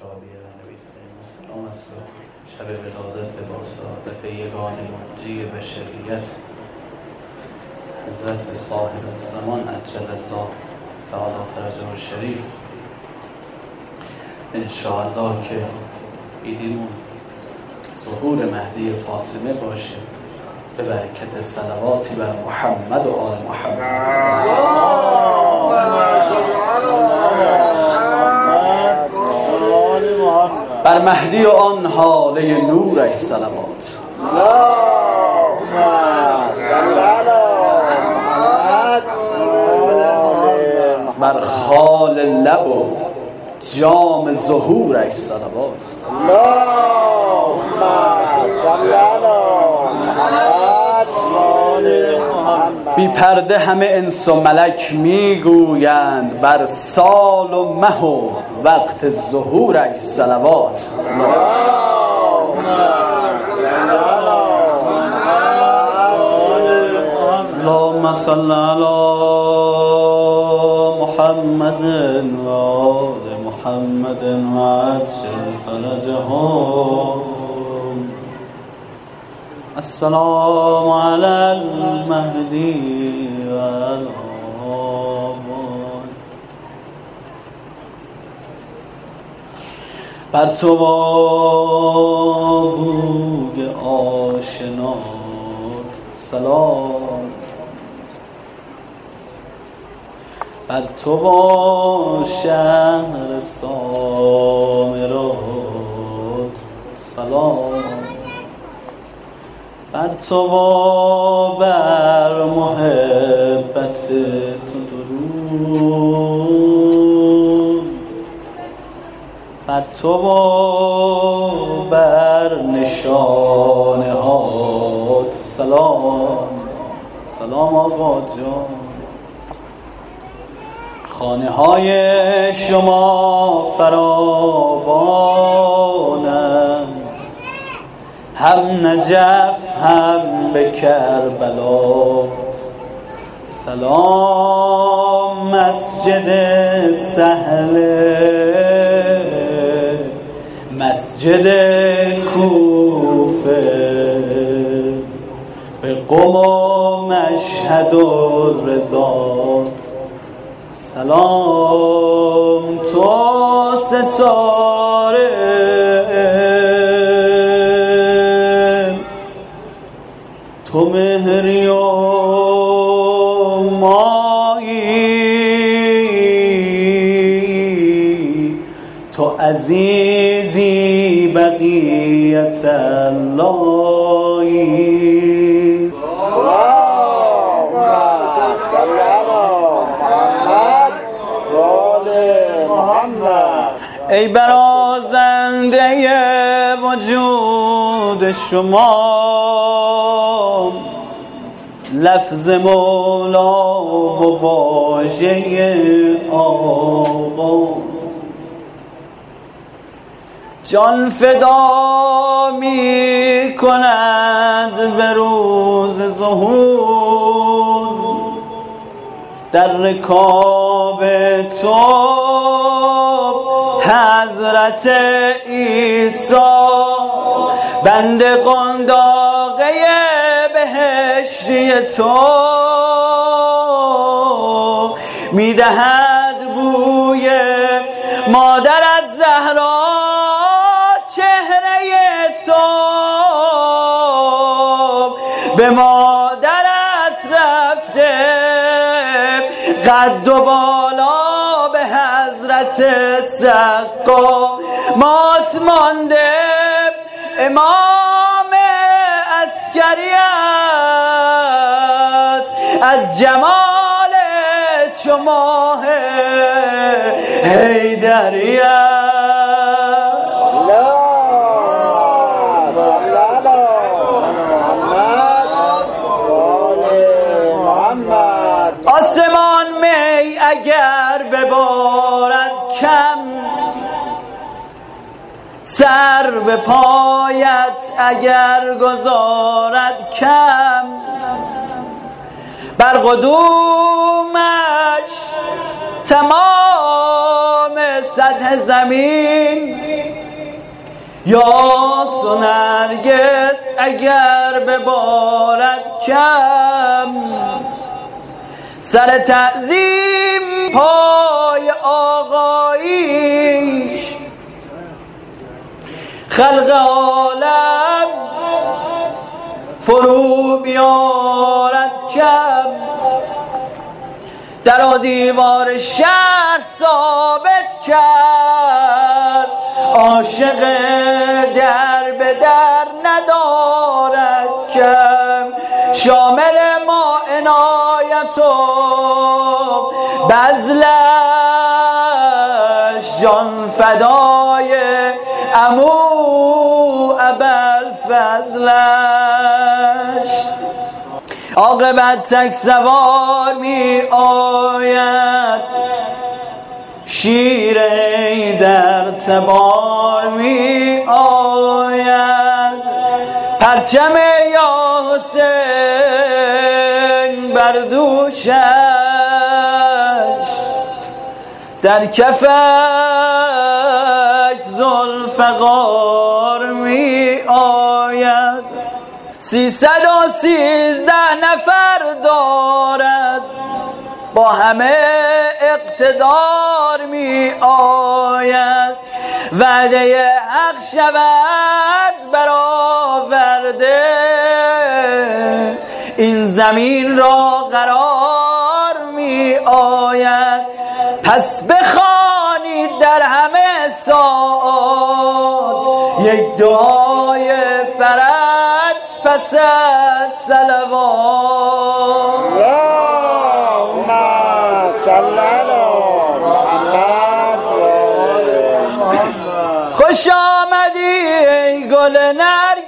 شادی السلام است شب ولادت با سعادت یگان منجی بشریت حضرت صاحب الزمان عجل الله تعالی فرجه الشریف انشاءالله که ایدیمون ظهور مهدی فاطمه باشه. به برکت سلواتی بر محمد و آل محمد. بر مهدی و آن حاله نورش سلوات بر خال لب و جام ظهورش سلوات بی پرده همه انس و ملک می‌گویند بر سال و مه و وقت ظهورش سلوات اللهم صل على محمد وآل محمد وعجل فرجهم. السلام على المهدي بر تو بوگ آشنات. سلام. بر تو با شهر سامرات. سلام. بر تو با تو بر نشانه هات سلام. سلام آقا جان. خانه های شما فراوانند. هم نجف هم به کربلات. سلام مسجد سهله مسجد کوفه. به قم و مشهد و رضات سلام تو ستاره. تو مهری و تو عزیزی بقیت اللهی. ای برازنده وجود شما لفظ مولا و واژه آقا. جان فدا می کند به روز ظهور. در رکاب تو حضرت عیسی بند قنداقه بهشتی تو می‌دهد بوی مادرت به مادرت رفته قد و بالا به حضرت سقا. مات مانده امام اسکریت از جمال چو ماه به پایت اگر گذارد کم. بر قدومش تمام سطح زمین. یا سنرگس اگر ببارد کم. سر تعظیم پای آقاییش خلق عالم فرو بیارد کم. در دیوار شهر ثابت کرد عاشق در به در ندارد کم. شامل ما عنایت و بزلش جان فدای امو ابل فضلش عاقبت تک سوار می آید. شیر در تبار می آید. پرچم یا حسین بر دوشش. در کفش زلفقار می آید سیصد و سیزده نفر دارد. با همه اقتدار می آید. وعده حق شود برآورده. این زمین را قرار می آید. پس بخوانید در همه ساعات یک دعای فرج. پس از سلوات اللهم صل محمد. خوش آمدی ای گل نرگس.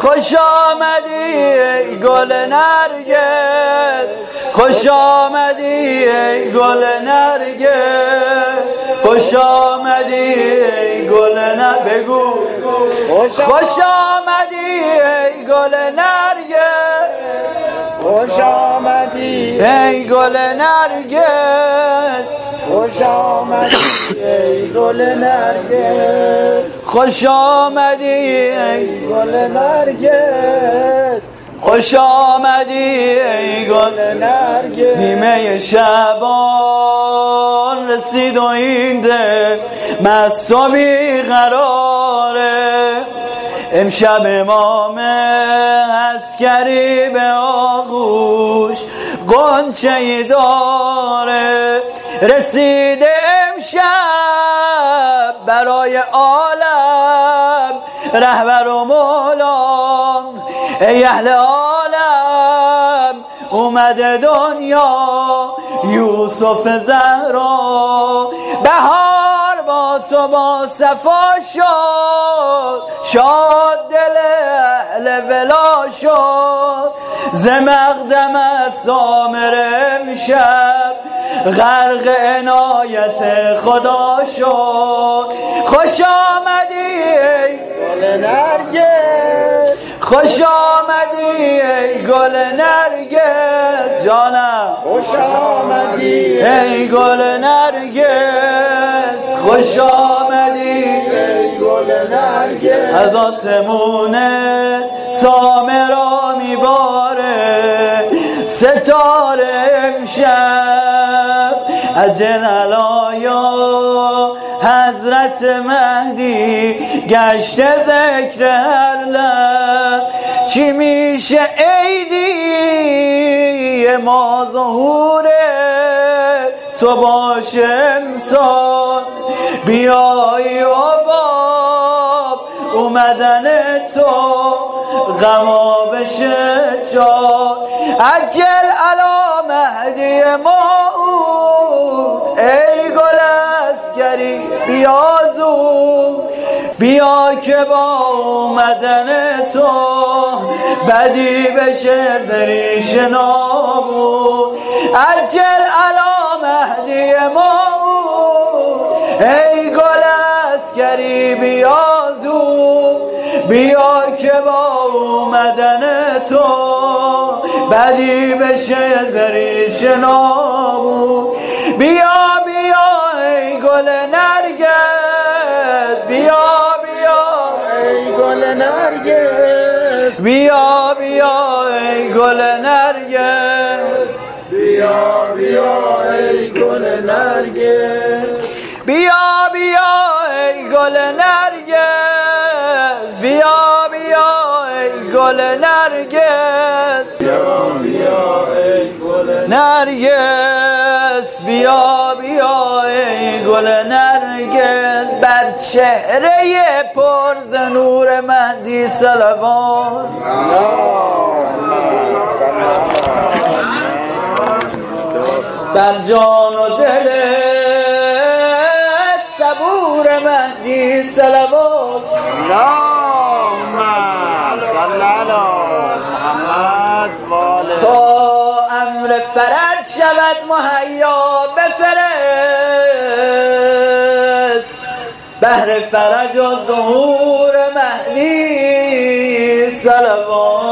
خوش آمدی ای گل نرگس. خوش آمدی ای گل نرگس. خوش آمدی ای گل نر بگو. خوش آمدی ای گل نرگس. خوش آمدی. ای گل نرگس. خوش آمدی ای گل نرگس. خوش آمدی ای گل نرگس. خوش آمدی ای گل نیمه شبان رسید و این دل مست و امشب امام عسکری به آغوش گنچه داره. رسیده امشب برای عالم رهبر و مولام ای اهل عالم اومده دنیا یوسف زهرا. بهار با تو با صفا شد شاد دل اهل ولا شد. ز مقدم سامر امشب غرق عنایت خدا شد. خوش آمدی گل خوش آمدی ای گل نرگس جانم. خوش آمدی. ای گل نرگس خوش آمدی. ای گل نرگس. از آسمون سامرا میباره ستاره امشب. از جلالایا حضرت مهدی گشته ذکر هر چی میشه عیدی؟ ما ظهوره تو باشه امسال بیای و باب. اومدن تو غما بشه چار. عجل علا مهدی موعود اسکری بیا که با اومدن تو بدی بشه زریش نابود عجل علا مهدی موعود ای گل اسکری بیا زود بیا که با اومدن تو بدی بشه زریش نابود بیا گل نرگس بیا بیا. ای گل نرگس. بیا بیا ای گل نرگس. بیا بیا ای گل نرگس. بیا بیا ای گل نرگس. بیا بیا ای گل نرگس. بیا بیا ای گل نرگس. بیا بیا ای گل نرگس بر چهره پر ز نور مهدی صلوات. بر جان و دل صبور مهدی صلوات. اللهم صل علی محمد تا امر فرج شود مهیا بفرست بهر فرج و ظهور مهدی صلوات.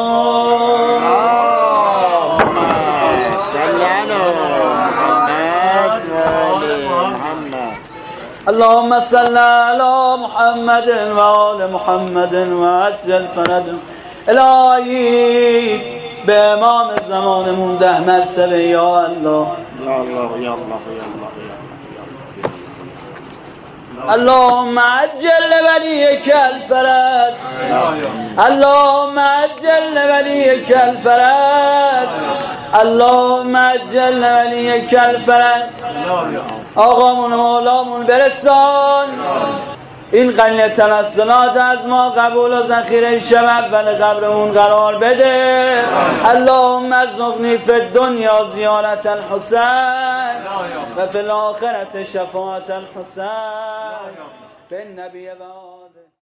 اللهم صل على محمد وآل محمد وعجل فرج الهی به امام زمانمون ده مرتبه یا الله. یا الله یا الله یا الله. اللهم عجل لوليك الفرج. اللهم عجل لوليك الفرج. اللهم عجل لوليك الفرج. آقامون مولامون برسان. این قلیل توسلات از ما قبول و ذخیره شب ولی قبرمون قرار بده. اللهم ارزقنی فی الدنیا زیارت الحسین و فی الاخرت شفاعت الحسین به نبی و